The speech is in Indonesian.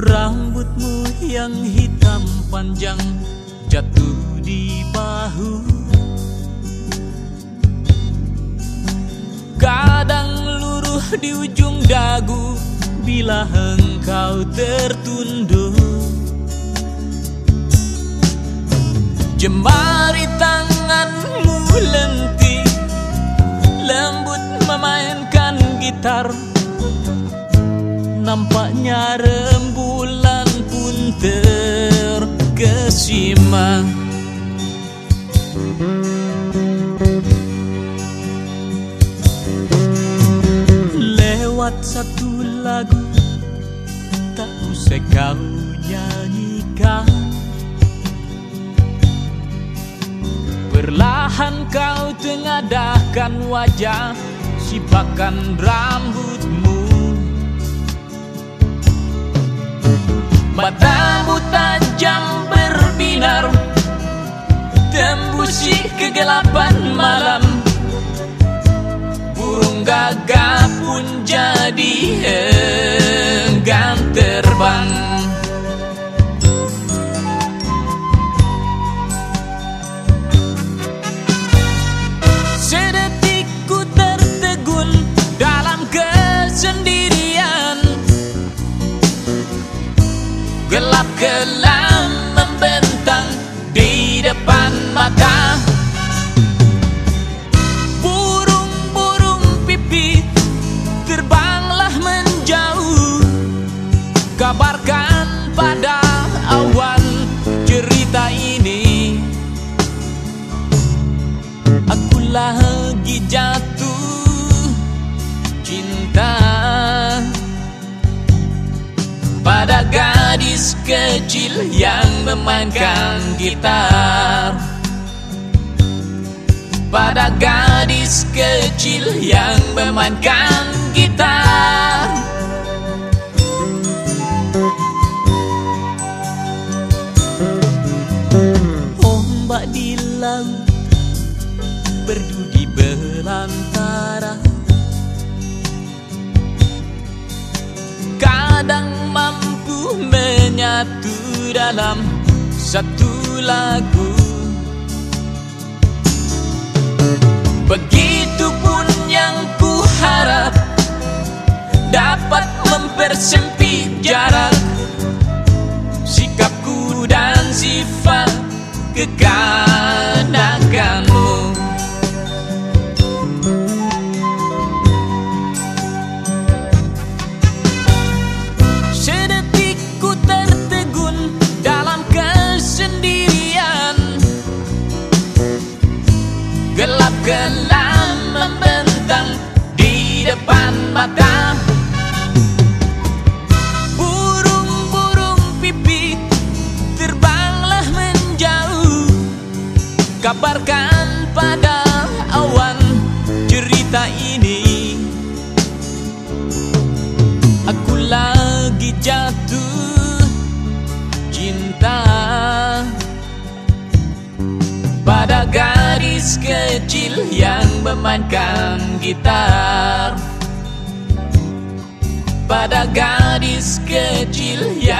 Rambutmu yang hitam panjang jatuh di bahu. Kadang luruh di ujung dagu Bila engkau tertunduk. Jemari tanganmu lentik Lembut memainkan gitar. Nampaknya pun terkesima. Lewat satu lagu Tak usah kau nyanyikan. Perlahan kau tengadahkan wajah Sipakan rambutmu tajam berbinar. Tembusi kegelapan malam. Burung gagak pun jadi enggan terbang. Tertegun dalam kesendirian. Gelap kelam lagi jatuh cinta. Pada gadis kecil yang memainkan gitar. Pada gadis kecil yang memainkan gitar berdudi belantara. Kadang mampu menyatu dalam satu lagu. Begitupun yang ku harap Dapat mempersempit jarak. Sikapku dan sifat kekanakanmu Kelam membentang di depan mata Burung-burung pipi terbanglah menjauh. Kabarkan memainkan gitar. Pada gadis kecil gitar